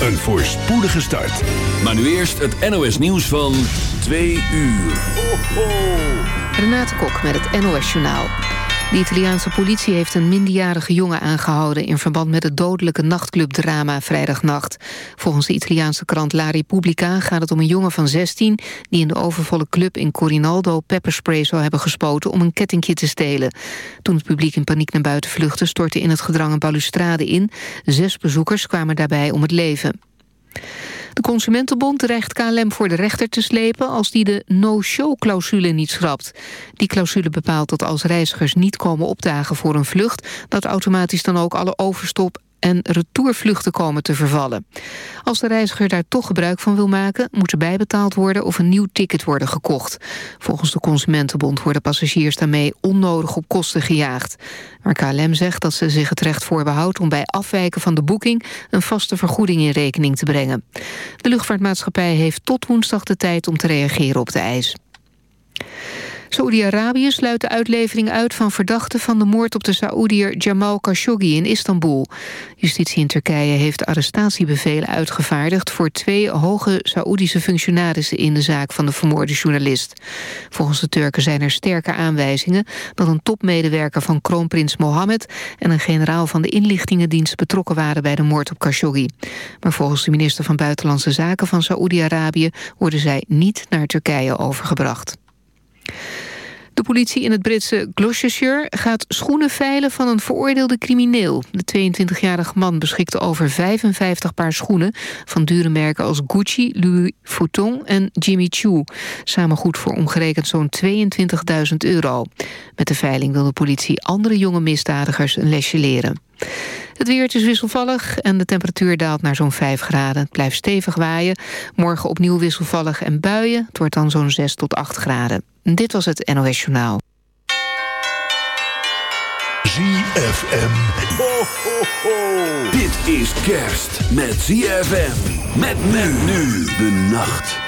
een voorspoedige start. Maar nu eerst het NOS nieuws van 2 uur. Ho, ho. Renate Kok met het NOS Journaal. De Italiaanse politie heeft een minderjarige jongen aangehouden... in verband met het dodelijke nachtclubdrama vrijdagnacht. Volgens de Italiaanse krant La Repubblica gaat het om een jongen van 16... die in de overvolle club in Corinaldo pepperspray zou hebben gespoten... om een kettingje te stelen. Toen het publiek in paniek naar buiten vluchtte... stortte in het gedrang een balustrade in. Zes bezoekers kwamen daarbij om het leven. De Consumentenbond dreigt KLM voor de rechter te slepen... als die de no-show-clausule niet schrapt. Die clausule bepaalt dat als reizigers niet komen opdagen voor een vlucht... dat automatisch dan ook alle overstop en retourvluchten komen te vervallen. Als de reiziger daar toch gebruik van wil maken... moet er bijbetaald worden of een nieuw ticket worden gekocht. Volgens de Consumentenbond worden passagiers daarmee onnodig op kosten gejaagd. Maar KLM zegt dat ze zich het recht voorbehoudt... om bij afwijken van de boeking een vaste vergoeding in rekening te brengen. De luchtvaartmaatschappij heeft tot woensdag de tijd om te reageren op de eis. Saoedi-Arabië sluit de uitlevering uit van verdachten van de moord op de Saoediër Jamal Khashoggi in Istanbul. Justitie in Turkije heeft arrestatiebevelen uitgevaardigd voor twee hoge Saoedische functionarissen in de zaak van de vermoorde journalist. Volgens de Turken zijn er sterke aanwijzingen dat een topmedewerker van kroonprins Mohammed en een generaal van de inlichtingendienst betrokken waren bij de moord op Khashoggi. Maar volgens de minister van Buitenlandse Zaken van Saoedi-Arabië worden zij niet naar Turkije overgebracht. De politie in het Britse Gloucestershire gaat schoenen veilen van een veroordeelde crimineel. De 22-jarige man beschikte over 55 paar schoenen van dure merken als Gucci, Louis Vuitton en Jimmy Choo. Samen goed voor omgerekend zo'n 22.000 euro. Met de veiling wil de politie andere jonge misdadigers een lesje leren. Het weer is wisselvallig en de temperatuur daalt naar zo'n 5 graden. Het blijft stevig waaien. Morgen opnieuw wisselvallig en buien. Het wordt dan zo'n 6 tot 8 graden. Dit was het NOS Journaal. ZFM. Ho, ho, ho. Dit is kerst met ZFM. Met men nu de nacht.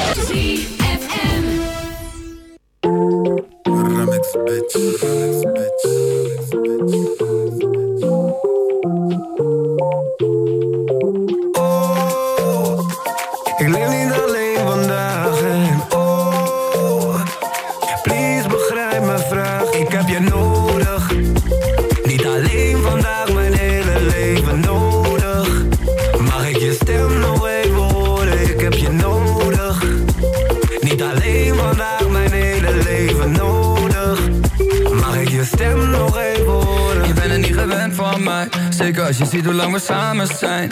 Ziet hoe lang we samen zijn.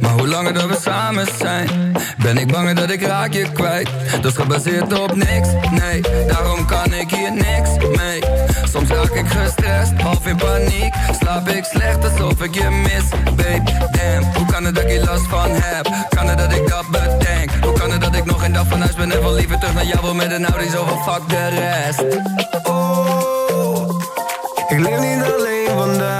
Maar hoe langer dat we samen zijn Ben ik bang dat ik raak je kwijt. Dat is gebaseerd op niks, nee Daarom kan ik hier niks mee. Soms raak ik gestrest, half in paniek. Slaap ik slecht alsof ik je mis, babe. Damn, hoe kan het dat ik hier last van heb? Kan het dat ik dat bedenk? Hoe kan het dat ik nog een dag van huis ben En wel liever terug naar jou wil met een Audi Zo van fuck de rest? Oh, ik leef niet alleen vandaag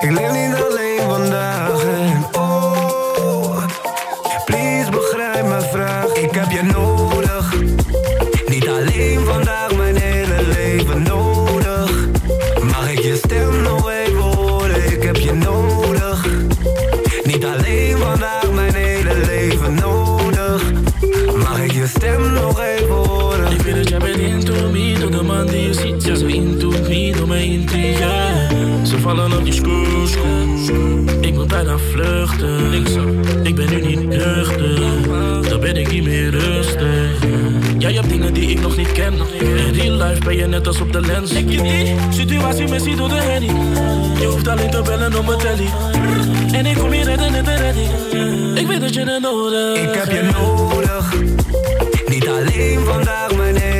ik leef niet alleen vandaag Ik ben nu niet nuchter. Dan ben ik niet meer rustig. Jij hebt dingen die ik nog niet ken. In real life ben je net als op de lens. Ik je die situatie missie door de henny Je hoeft alleen te bellen op mijn telly. En ik kom hier redden in de redding Ik weet dat je het nodig Ik heb je nodig, niet alleen vandaag, mijn hele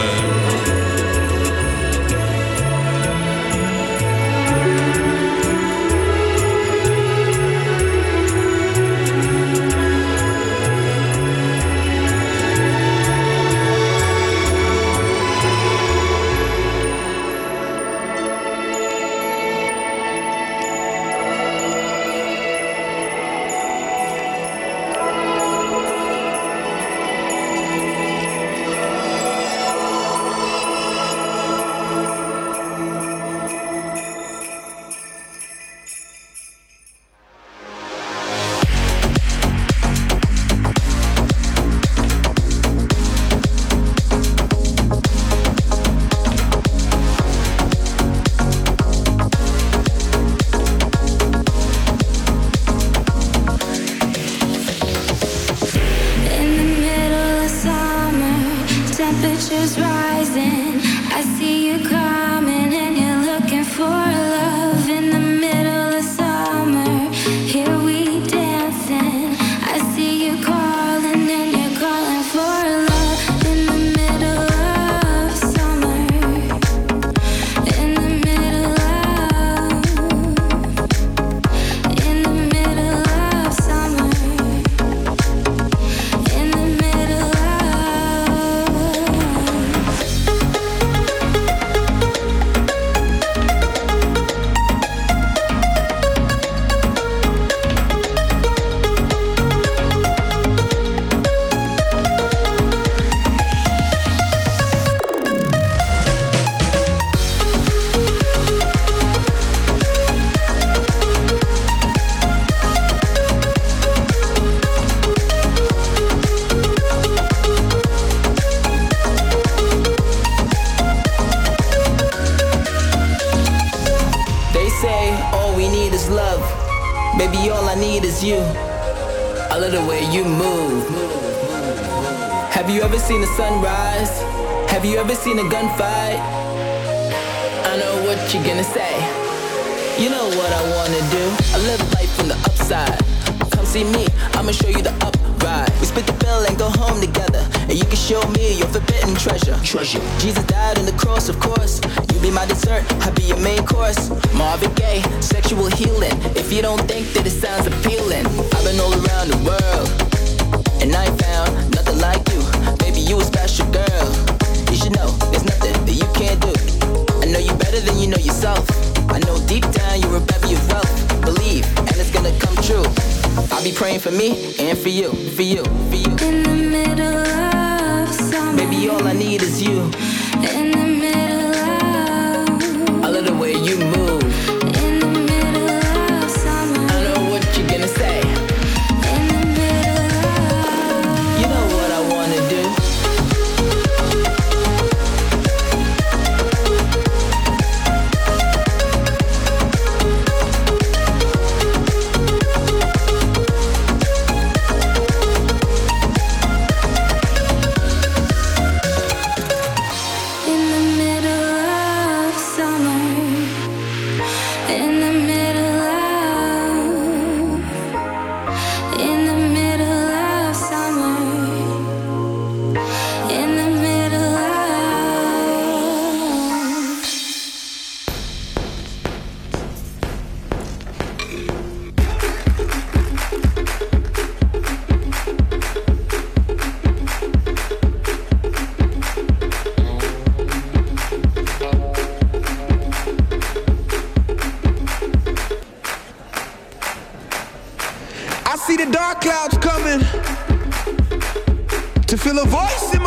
Baby, all I need is you. I love the way you move. Have you ever seen a sunrise? Have you ever seen a gunfight? I know what you're gonna say. You know what I wanna do. I live life from the upside. See me, I'ma show you the up ride. We split the bill and go home together. And you can show me your forbidden treasure. Treasure. Jesus died on the cross, of course. You be my dessert, I be your main course. Marvin Gaye, sexual healing. If you don't think that it sounds appealing, I've been all around the world. And I ain't found nothing like you. Baby, you a special girl. You should know there's nothing that you can't do. I know you better than you know yourself. I know deep down you're a baby of wealth believe, and it's gonna come true. I'll be praying for me and for you, for you, for you. In the middle of summer, maybe all I need is you. In the pela voz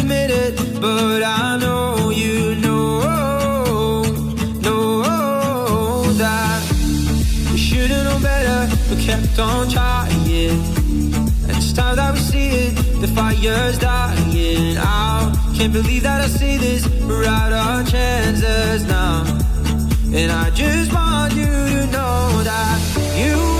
admit it, but I know you know, know that we should've known better, but kept on trying. And it's time that we see it, the fire's dying out. Can't believe that I see this, we're out our chances now. And I just want you to know that you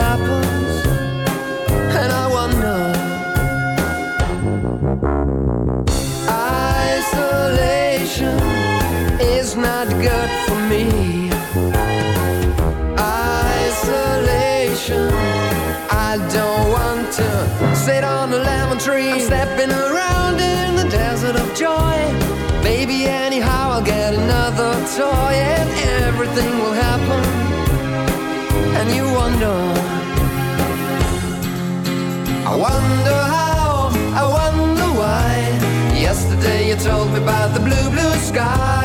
stepping around in the desert of joy. Maybe anyhow I'll get another toy and everything will happen. And you wonder. I wonder how, I wonder why. Yesterday you told me about the blue, blue sky,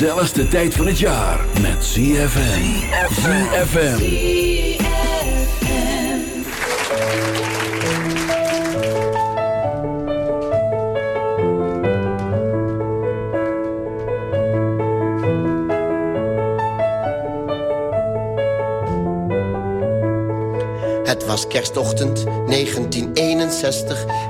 gezelligste tijd van het jaar met ZFM. ZFM. Het was kerstochtend 1961, ik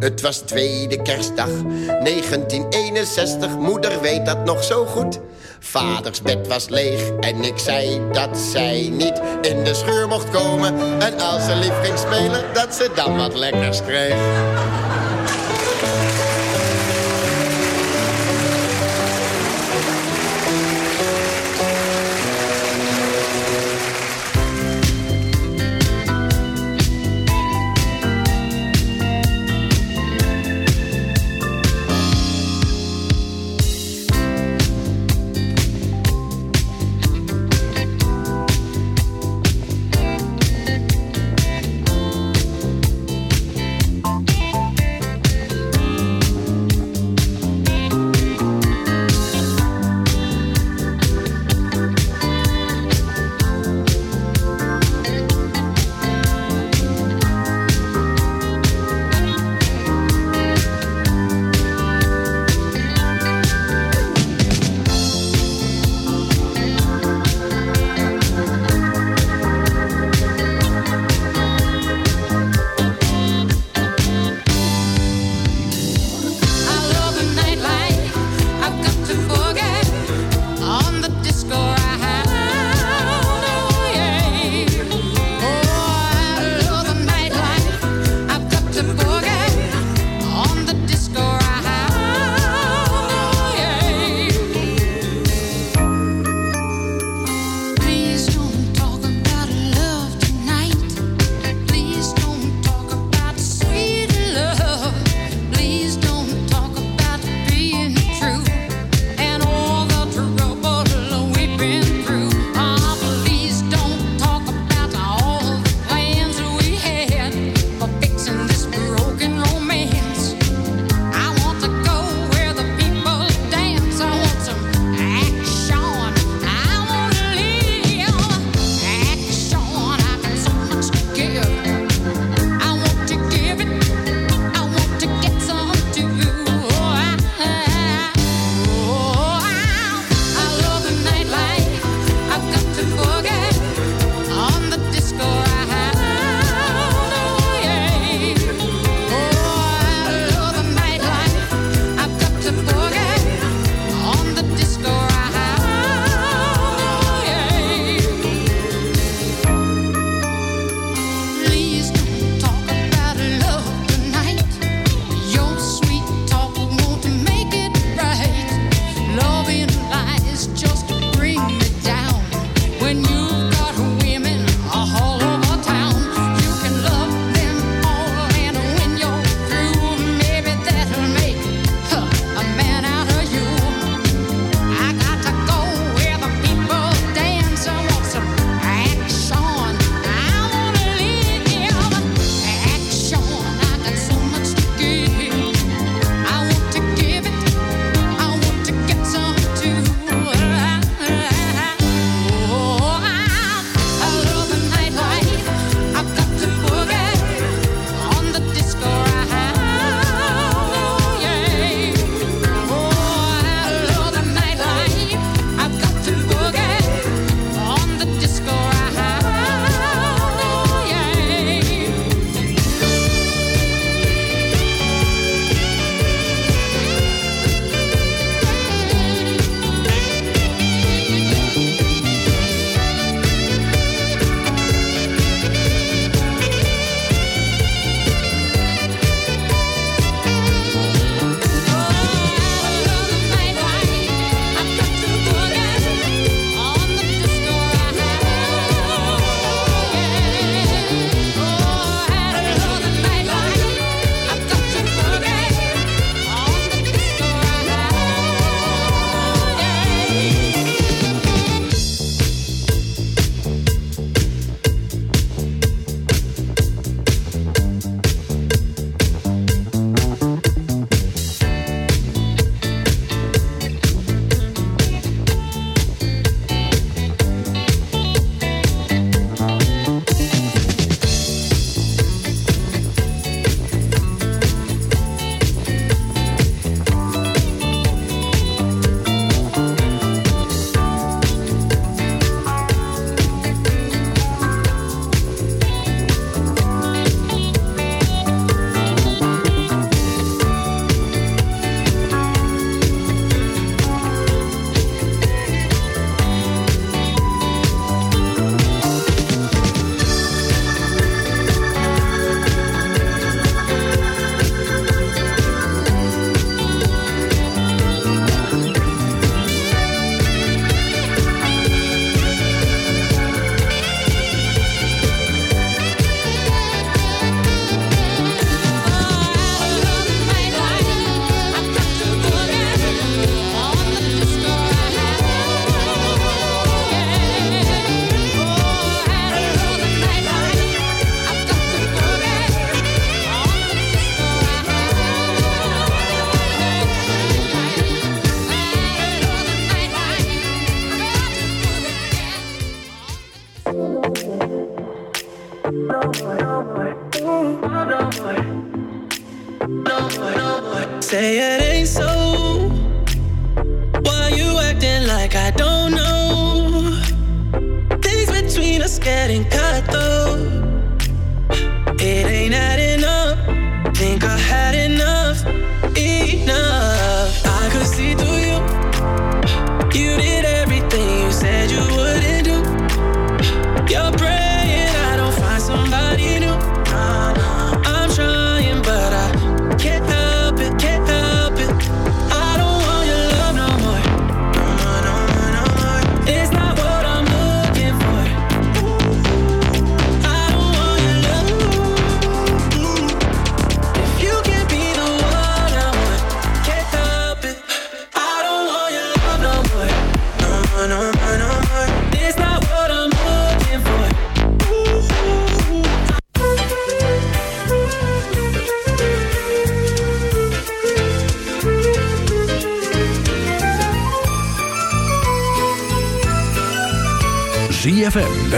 Het was tweede kerstdag, 1961, moeder weet dat nog zo goed. Vaders bed was leeg en ik zei dat zij niet in de schuur mocht komen. En als ze lief ging spelen, dat ze dan wat lekkers kreeg.